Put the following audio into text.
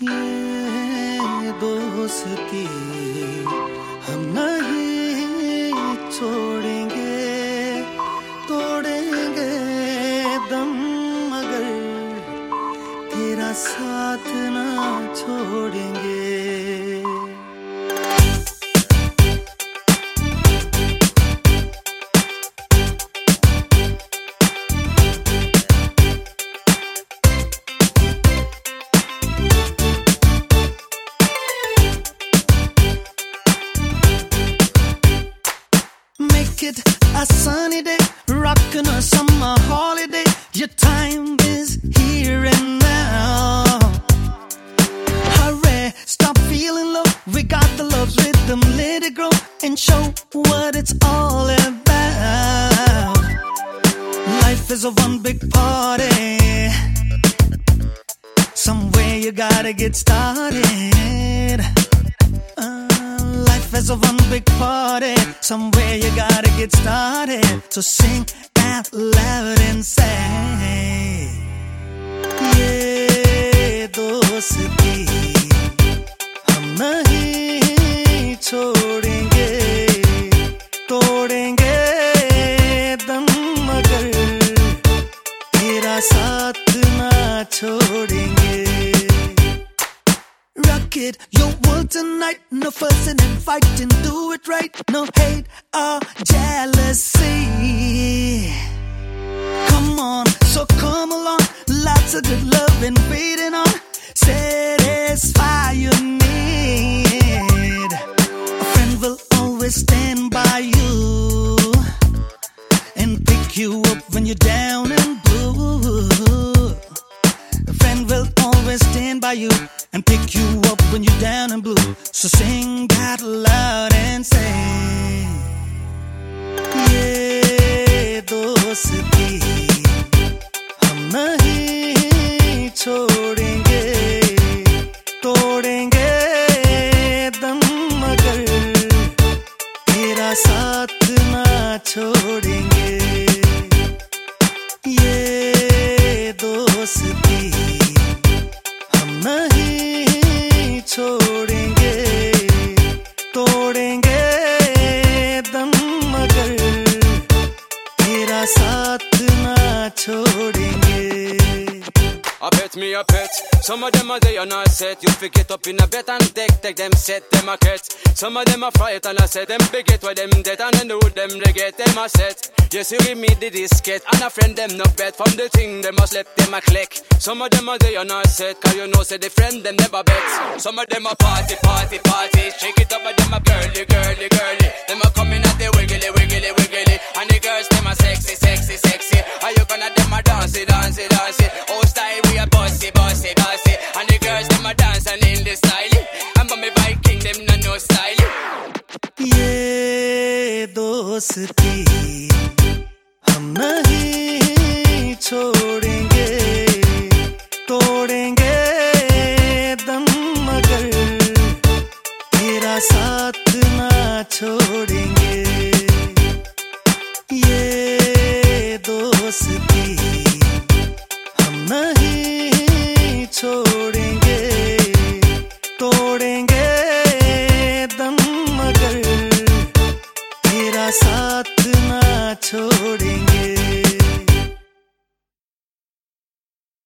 ये दोस्ती। हम नहीं छोड़ेंगे तोड़ेंगे दम मगर तेरा साथ ना छोड़ेंगे। It a sunny day, rocking a summer holiday. Your time is here and now. Hurry, stop feeling low. We got the love's rhythm, let it grow and show what it's all about. Life is a one big party. Somewhere you gotta get started. Uh, is a one big party. Somewhere you gotta get started. So sing out loud and say, ये दोस्ती हम नहीं छोड़ेंगे तोड़ेंगे दम मगर तेरा साथ ना छोड़ेंगे Rock it, your world tonight. No fussing and fighting, do it right. No hate or jealousy. Come on, so come along. Lots of good love and waiting on. Satisfy your need. A friend will always stand by you and pick you up when you're down and blue. A friend will always stand by you and pick you up when you're down and blue. So sing that loud and say, ये दोस्ती हम नहीं छोड़ेंगे तोड़ेंगे दम मगर तेरा साथ ना छोड़ेंगे ये दोस्ती हम नहीं छोड़ेंगे तोड़ेंगे दम मगर तेरा साथ ना छोड़ेंगे A pet me a pet. Some of them are they on a set. You pick it up in a bed and take take them set them a cat. Some of them a fight and I set them big it where them dead and then the road them they get them a set. Yes, you give me the disket and a friend them no bet from the thing them a let them a click. Some of them are they are not set, cause you know say the friend them never bet. Some of them a party, party, party. Shake it up, but them a girly, girly, girly. Them a coming at the wiggly, wiggly, wiggly. And the girls them a sexy, sexy, sexy. Are you gonna them a dancey, dancey, dancey? Old style we a bossy, bossy, bossy. And the girls them a dancing in the style. And for me Viking them no no style. Yeah, those नहीं छोड़ेंगे, तोड़ेंगे दम मगर। तेरा साथ ना छोड़ेंगे। ये हम नहीं छोड़ेंगे, तोड़ेंगे दम मगर। तेरा साथ छोड़ेंगे।